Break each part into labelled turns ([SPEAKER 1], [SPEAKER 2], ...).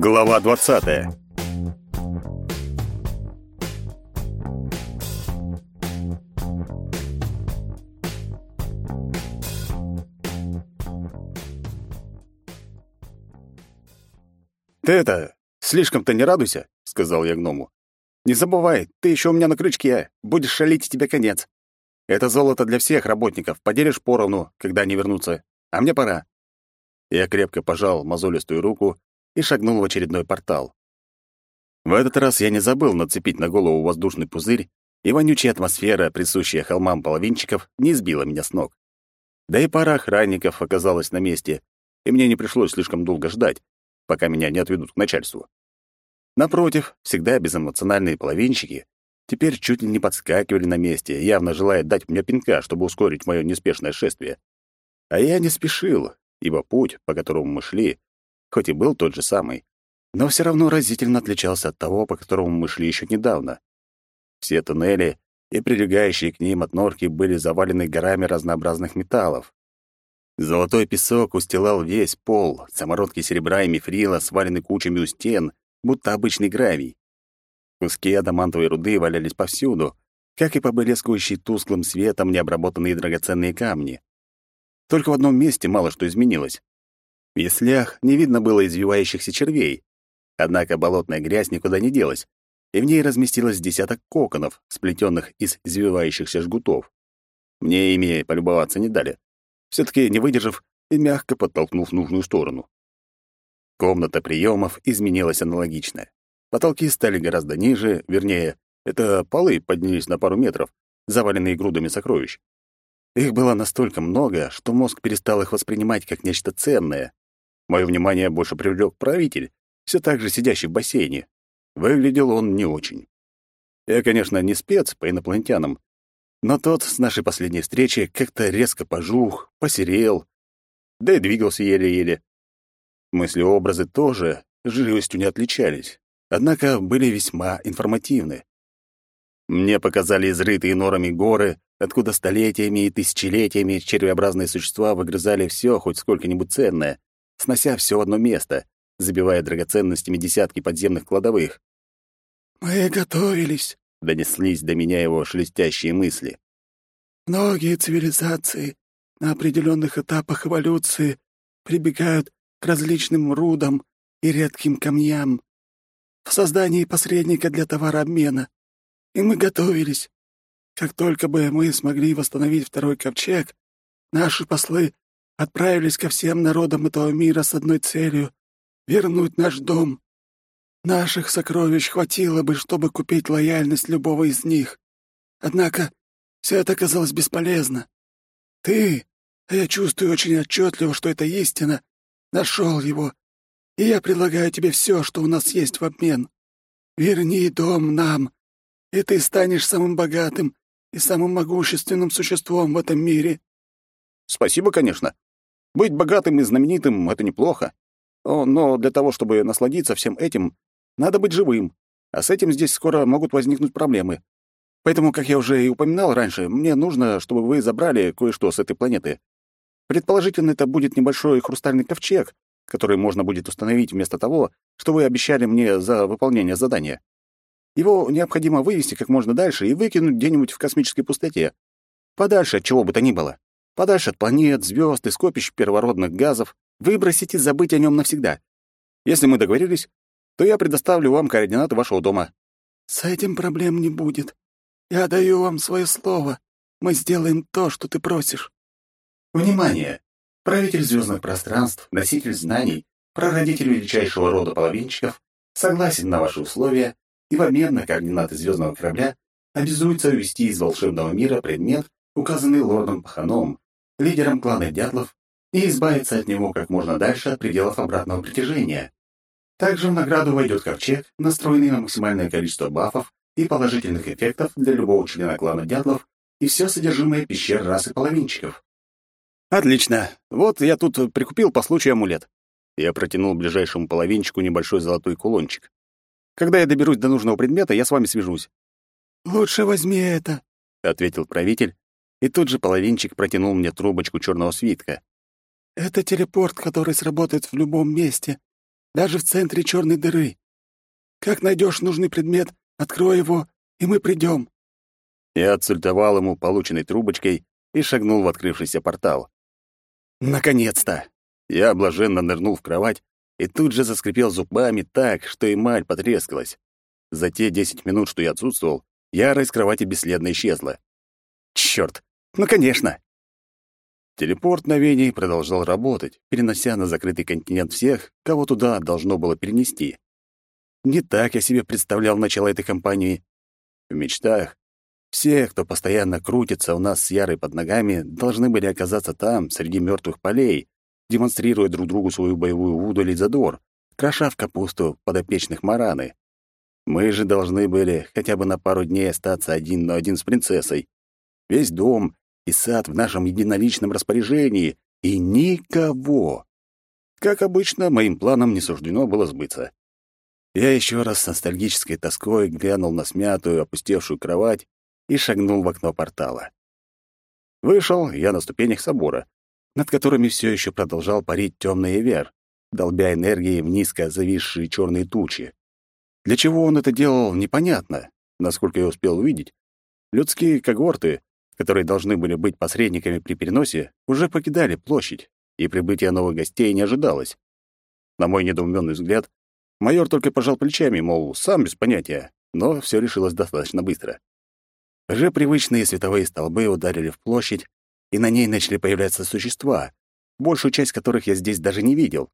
[SPEAKER 1] Глава 20. Ты это, слишком-то не радуйся, сказал я гному. Не забывай, ты еще у меня на крючке, будешь шалить и тебе конец. Это золото для всех работников, поделишь поровну, когда они вернутся. А мне пора. Я крепко пожал мозолистую руку и шагнул в очередной портал. В этот раз я не забыл нацепить на голову воздушный пузырь, и вонючая атмосфера, присущая холмам половинчиков, не сбила меня с ног. Да и пара охранников оказалась на месте, и мне не пришлось слишком долго ждать, пока меня не отведут к начальству. Напротив, всегда безэмоциональные половинчики теперь чуть ли не подскакивали на месте, явно желая дать мне пинка, чтобы ускорить мое неспешное шествие. А я не спешил, ибо путь, по которому мы шли, хоть и был тот же самый, но все равно разительно отличался от того, по которому мы шли еще недавно. Все туннели и прилегающие к ним от норки были завалены горами разнообразных металлов. Золотой песок устилал весь пол, самородки серебра и мифрила свалены кучами у стен, будто обычный гравий. Куски адамантовой руды валялись повсюду, как и поблескивающие тусклым светом необработанные драгоценные камни. Только в одном месте мало что изменилось. В яслях не видно было извивающихся червей. Однако болотная грязь никуда не делась, и в ней разместилось десяток коконов, сплетенных из извивающихся жгутов. Мне ими полюбоваться не дали. все таки не выдержав и мягко подтолкнув нужную сторону. Комната приемов изменилась аналогично. Потолки стали гораздо ниже, вернее, это полы поднялись на пару метров, заваленные грудами сокровищ. Их было настолько много, что мозг перестал их воспринимать как нечто ценное, Мое внимание больше привлек правитель, все так же сидящий в бассейне. Выглядел он не очень. Я, конечно, не спец по инопланетянам, но тот с нашей последней встречи как-то резко пожух, посерел, да и двигался еле-еле. Мысли-образы тоже живостью не отличались, однако были весьма информативны. Мне показали изрытые норами горы, откуда столетиями и тысячелетиями червеобразные существа выгрызали все хоть сколько-нибудь ценное, снося все одно место, забивая драгоценностями десятки подземных кладовых.
[SPEAKER 2] «Мы готовились», —
[SPEAKER 1] донеслись до меня его шелестящие мысли.
[SPEAKER 2] «Многие цивилизации на определенных этапах эволюции прибегают к различным рудам и редким камням в создании посредника для товарообмена. И мы готовились. Как только бы мы смогли восстановить второй ковчег, наши послы отправились ко всем народам этого мира с одной целью — вернуть наш дом. Наших сокровищ хватило бы, чтобы купить лояльность любого из них. Однако все это оказалось бесполезно. Ты, а я чувствую очень отчетливо, что это истина, нашел его, и я предлагаю тебе все, что у нас есть в обмен. Верни дом нам, и ты станешь самым богатым и самым могущественным существом в этом мире.
[SPEAKER 1] Спасибо, конечно, быть богатым и знаменитым — это неплохо. Но для того, чтобы насладиться всем этим, надо быть живым. А с этим здесь скоро могут возникнуть проблемы. Поэтому, как я уже и упоминал раньше, мне нужно, чтобы вы забрали кое-что с этой планеты. Предположительно, это будет небольшой хрустальный ковчег, который можно будет установить вместо того, что вы обещали мне за выполнение задания. Его необходимо вывести как можно дальше и выкинуть где-нибудь в космической пустоте. Подальше от чего бы то ни было подальше от планет, звезд и скопищ первородных газов, выбросить и забыть о нем навсегда. Если мы договорились, то я предоставлю вам координаты вашего дома».
[SPEAKER 2] «С этим проблем не будет. Я даю вам свое слово. Мы сделаем то, что ты просишь».
[SPEAKER 3] Внимание! Правитель звездных пространств, носитель знаний, прародитель величайшего рода половинчиков согласен на ваши условия и в обмен на координаты звездного корабля обязуется увести из волшебного мира предмет, указанный лордом Паханом, лидером клана Дятлов и избавиться от него как можно дальше от пределов обратного притяжения. Также в награду войдет ковчег, настроенный на максимальное количество бафов и положительных эффектов для любого члена клана Дятлов и все содержимое пещер расы половинчиков.
[SPEAKER 1] Отлично. Вот я тут прикупил по случаю амулет. Я протянул ближайшему половинчику небольшой золотой кулончик. Когда я доберусь до нужного предмета, я с вами свяжусь.
[SPEAKER 2] Лучше возьми это,
[SPEAKER 1] ответил правитель и тут же половинчик протянул мне трубочку черного свитка.
[SPEAKER 2] «Это телепорт, который сработает в любом месте, даже в центре черной дыры. Как найдешь нужный предмет, открой его, и мы придем.
[SPEAKER 1] Я отсультовал ему полученной трубочкой и шагнул в открывшийся портал. Наконец-то! Я блаженно нырнул в кровать и тут же заскрипел зубами так, что эмаль потрескалась. За те десять минут, что я отсутствовал, Яра из кровати бесследно исчезла. Чёрт! Ну, конечно! Телепорт на Вене продолжал работать, перенося на закрытый континент всех, кого туда должно было перенести. Не так я себе представлял начало этой кампании. В мечтах все, кто постоянно крутится у нас с Ярой под ногами, должны были оказаться там, среди мертвых полей, демонстрируя друг другу свою боевую удаль и задор, кроша в капусту подопечных Мараны. Мы же должны были хотя бы на пару дней остаться один на один с принцессой. Весь дом и сад в нашем единоличном распоряжении, и никого. Как обычно, моим планам не суждено было сбыться. Я еще раз с ностальгической тоской глянул на смятую, опустевшую кровать и шагнул в окно портала. Вышел я на ступенях собора, над которыми все еще продолжал парить темный вер, долбя энергией в низко зависшие черные тучи. Для чего он это делал, непонятно. Насколько я успел увидеть, людские когорты, которые должны были быть посредниками при переносе, уже покидали площадь, и прибытие новых гостей не ожидалось. На мой недоуменный взгляд, майор только пожал плечами, мол, сам без понятия, но все решилось достаточно быстро. Уже привычные световые столбы ударили в площадь, и на ней начали появляться существа, большую часть которых я здесь даже не видел.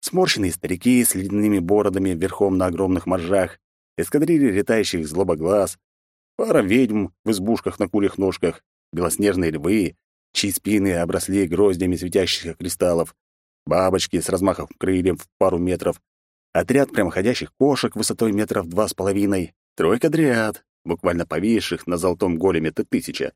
[SPEAKER 1] Сморщенные старики с ледяными бородами верхом на огромных моржах, эскадрильи летающих злобоглаз, пара ведьм в избушках на курьих ножках, белоснежные львы, чьи спины обросли гроздями светящихся кристаллов, бабочки с размахом крыльев в пару метров, отряд прямоходящих кошек высотой метров два с половиной, тройка дриад, буквально повисших на золотом големе Т-1000,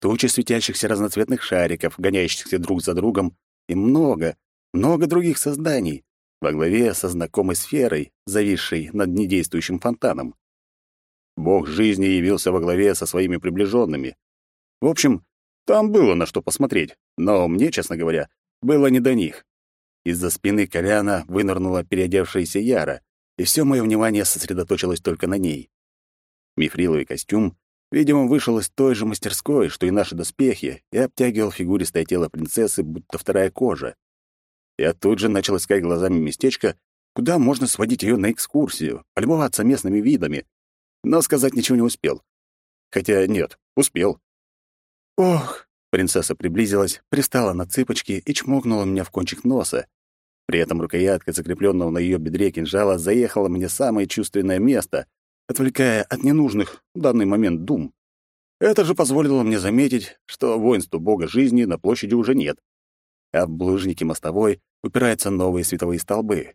[SPEAKER 1] тучи светящихся разноцветных шариков, гоняющихся друг за другом, и много, много других созданий, во главе со знакомой сферой, зависшей над недействующим фонтаном. Бог жизни явился во главе со своими приближенными. В общем, там было на что посмотреть, но мне, честно говоря, было не до них. Из-за спины Коляна вынырнула переодевшаяся Яра, и все мое внимание сосредоточилось только на ней. Мифриловый костюм, видимо, вышел из той же мастерской, что и наши доспехи, и обтягивал фигуристое тело принцессы, будто вторая кожа. Я тут же начал искать глазами местечко, куда можно сводить ее на экскурсию, полюбоваться местными видами, но сказать ничего не успел. Хотя нет, успел. «Ох!» — принцесса приблизилась, пристала на цыпочки и чмокнула меня в кончик носа. При этом рукоятка, закрепленного на ее бедре кинжала, заехала мне самое чувственное место, отвлекая от ненужных в данный момент дум. Это же позволило мне заметить, что воинства бога жизни на площади уже нет, а в булыжнике мостовой упираются новые световые столбы.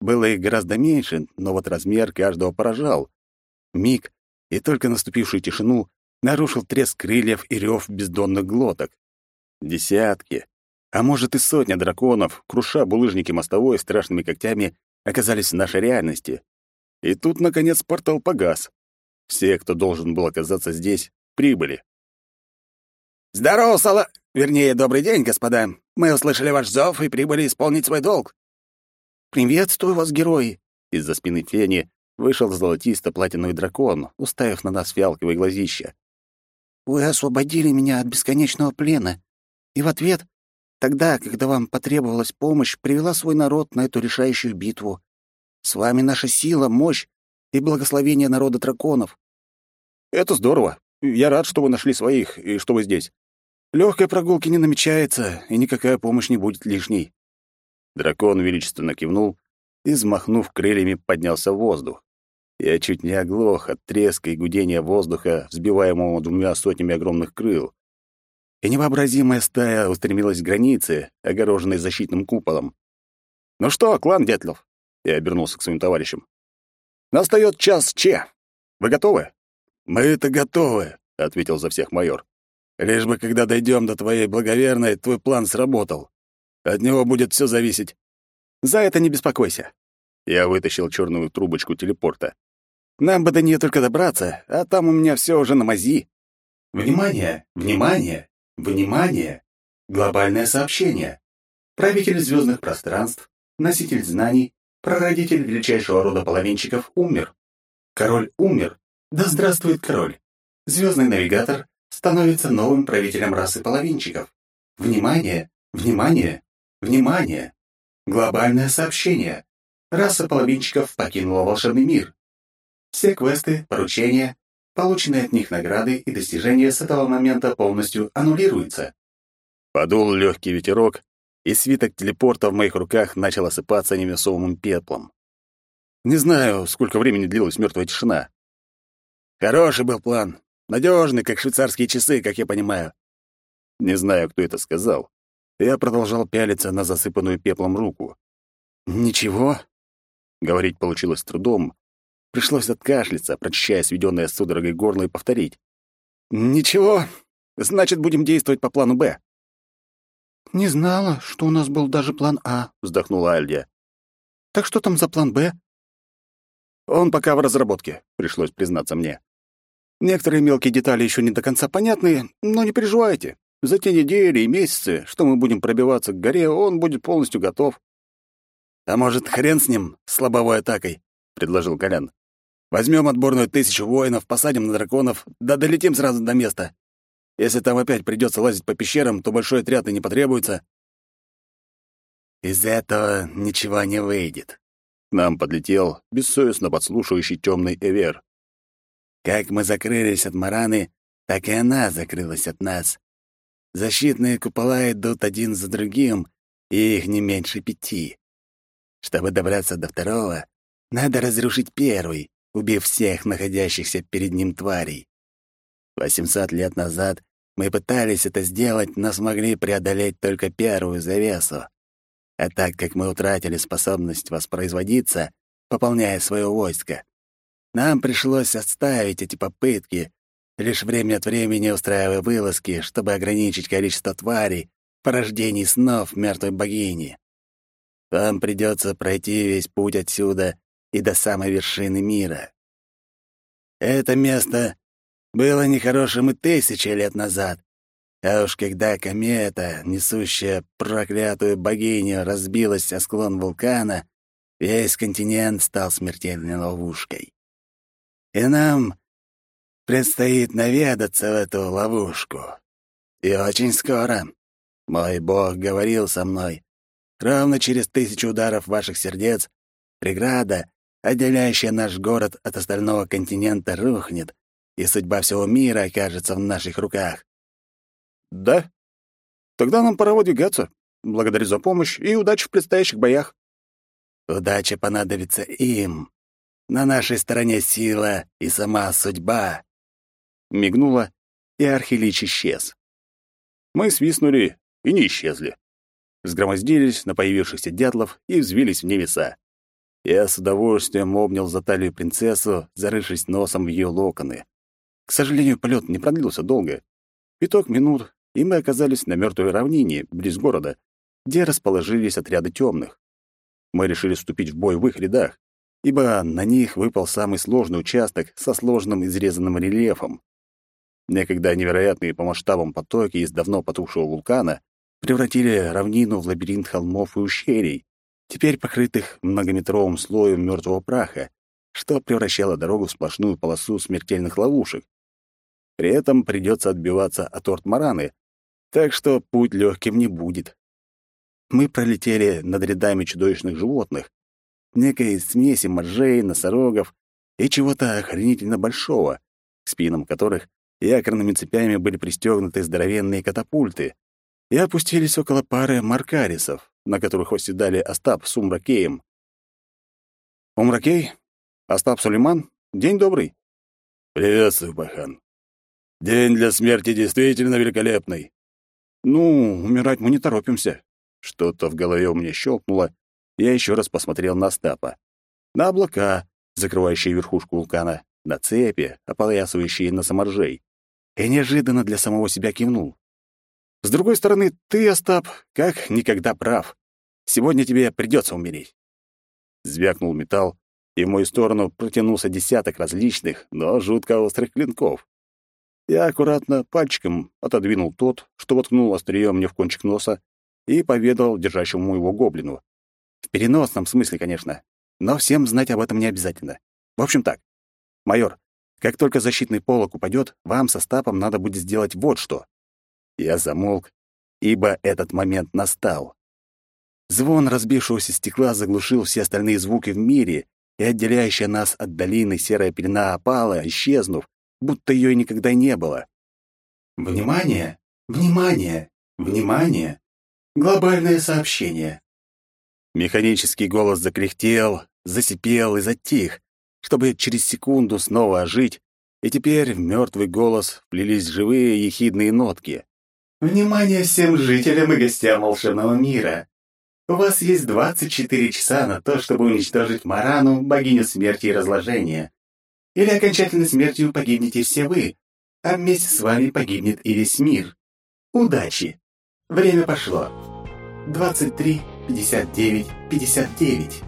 [SPEAKER 1] Было их гораздо меньше, но вот размер каждого поражал. Миг, и только наступившую тишину нарушил треск крыльев и рев бездонных глоток. Десятки, а может и сотня драконов, круша булыжники мостовой страшными когтями, оказались в нашей реальности. И тут, наконец, портал погас. Все, кто должен был оказаться здесь, прибыли.
[SPEAKER 4] «Здорово, Сала... Вернее, добрый день, господа. Мы услышали ваш зов и прибыли исполнить свой долг».
[SPEAKER 2] «Приветствую вас, герои!»
[SPEAKER 1] Из-за спины Фени вышел золотисто-платиновый дракон, уставив на нас фиалковые глазища.
[SPEAKER 2] «Вы освободили меня от бесконечного плена, и в ответ, тогда, когда вам потребовалась помощь, привела свой народ на эту решающую битву. С вами наша сила, мощь и благословение народа драконов.
[SPEAKER 1] Это здорово. Я рад, что вы нашли своих и что вы здесь. Легкой прогулки не намечается, и никакая помощь не будет лишней. Дракон величественно кивнул и, взмахнув крыльями, поднялся в воздух. Я чуть не оглох от треска и гудения воздуха, взбиваемого двумя сотнями огромных крыл. И невообразимая стая устремилась к границе, огороженной защитным куполом. «Ну что, клан Детлов, я обернулся к своим товарищам. «Настает час Че. Вы готовы?»
[SPEAKER 5] «Мы-то готовы», — ответил за всех майор. «Лишь бы, когда дойдем до твоей благоверной, твой план сработал. От него будет все зависеть».
[SPEAKER 1] «За это не беспокойся». Я вытащил черную трубочку телепорта. «Нам бы до нее только добраться, а там у меня все уже на мази».
[SPEAKER 3] «Внимание! Внимание! Внимание! Глобальное сообщение! Правитель звездных пространств, носитель знаний, Прародитель величайшего рода половинчиков умер. Король умер. Да здравствует король. Звездный навигатор становится новым правителем расы половинчиков. Внимание, внимание, внимание! Глобальное сообщение. Раса половинчиков покинула волшебный мир. Все квесты, поручения, полученные от них награды и достижения с этого момента полностью аннулируются.
[SPEAKER 1] Подул легкий ветерок, и свиток телепорта в моих руках начал осыпаться невесомым пеплом. Не знаю, сколько времени длилась мертвая тишина. Хороший был план. Надежный, как швейцарские часы, как я понимаю. Не знаю, кто это сказал. Я продолжал пялиться на засыпанную пеплом руку. «Ничего?» Говорить получилось трудом. Пришлось откашляться, прочищая сведённое судорогой горло и повторить. «Ничего. Значит, будем действовать по плану «Б».
[SPEAKER 2] «Не знала, что у нас был даже план А», — вздохнула Альдия. «Так что там за план Б?»
[SPEAKER 1] «Он пока в разработке», — пришлось признаться мне. «Некоторые мелкие детали еще не до конца понятны, но не переживайте. За те недели и месяцы, что мы будем пробиваться к горе, он будет полностью готов». «А может, хрен с ним, с лобовой атакой?» — предложил Колян. «Возьмем отборную тысячу воинов, посадим на драконов, да долетим сразу до места. Если там опять придется лазить по пещерам, то большой отряд и не потребуется. Из этого ничего не выйдет. Нам подлетел бессовестно подслушивающий темный Эвер. Как мы закрылись от Мараны, так и она закрылась от нас. Защитные купола идут один за другим, и их не меньше пяти. Чтобы добраться до второго, надо разрушить первый, убив всех находящихся перед ним тварей. 800 лет назад мы пытались это сделать, но смогли преодолеть только первую завесу. А так как мы утратили способность воспроизводиться, пополняя свое войско, нам пришлось отставить эти попытки, лишь время от времени устраивая вылазки, чтобы ограничить количество тварей, порождений снов мертвой богини. Вам придется пройти весь путь отсюда и до самой вершины мира. Это место было нехорошим и тысячи лет назад. А уж когда комета, несущая проклятую богиню, разбилась о склон вулкана, весь континент стал смертельной ловушкой. И нам предстоит наведаться в эту ловушку. И очень скоро. Мой бог говорил со мной. Ровно через тысячу ударов ваших сердец преграда, отделяющая наш город от остального континента, рухнет, и судьба всего мира окажется в наших руках. Да? Тогда нам пора выдвигаться. Благодарю за помощь и удачи в предстоящих боях. Удача понадобится им. На нашей стороне сила и сама судьба. Мигнула, и архилич исчез. Мы свистнули и не исчезли. Сгромоздились на появившихся дятлов и взвились в небеса. Я с удовольствием обнял за талию принцессу, зарывшись носом в ее локоны. К сожалению, полет не продлился долго. Пяток минут, и мы оказались на мертвой равнине, близ города, где расположились отряды темных. Мы решили вступить в бой в их рядах, ибо на них выпал самый сложный участок со сложным изрезанным рельефом. Некогда невероятные по масштабам потоки из давно потухшего вулкана превратили равнину в лабиринт холмов и ущелий, теперь покрытых многометровым слоем мертвого праха, что превращало дорогу в сплошную полосу смертельных ловушек, при этом придется отбиваться от Ортмараны, так что путь легким не будет. Мы пролетели над рядами чудовищных животных, некой смеси моржей, носорогов и чего-то охренительно большого, к спинам которых якорными цепями были пристегнуты здоровенные катапульты, и опустились около пары маркарисов, на которых оседали Остап с Умракеем. «Умракей? Остап Сулейман? День добрый!»
[SPEAKER 5] «Приветствую, Бахан. День для смерти действительно великолепный.
[SPEAKER 1] Ну, умирать мы не торопимся. Что-то в голове у меня щелкнуло. Я еще раз посмотрел на Стапа. На облака, закрывающие верхушку вулкана, на цепи, опоясывающие на саморжей. И неожиданно для самого себя кивнул. С другой стороны, ты, Остап, как никогда прав. Сегодня тебе придется умереть. Звякнул металл, и в мою сторону протянулся десяток различных, но жутко острых клинков. Я аккуратно пальчиком отодвинул тот, что воткнул острием мне в кончик носа, и поведал держащему его гоблину. В переносном смысле, конечно. но всем знать об этом не обязательно. В общем так, майор, как только защитный полог упадет, вам со Стапом надо будет сделать вот что. Я замолк, ибо этот момент настал. Звон разбившегося стекла заглушил все остальные звуки в мире, и отделяющая нас от долины серая пелена опала, исчезнув, будто ее и никогда не было.
[SPEAKER 3] Внимание! Внимание! Внимание! Глобальное сообщение.
[SPEAKER 1] Механический голос закряхтел, засипел и затих, чтобы через секунду снова ожить, и теперь в мертвый голос вплелись живые ехидные нотки.
[SPEAKER 3] Внимание всем жителям и гостям волшебного мира! У вас есть 24 часа на то, чтобы уничтожить Марану, богиню смерти и разложения. Или окончательной смертью погибнете все вы, а вместе с вами погибнет и весь мир. Удачи! Время пошло. 23, 59, 59.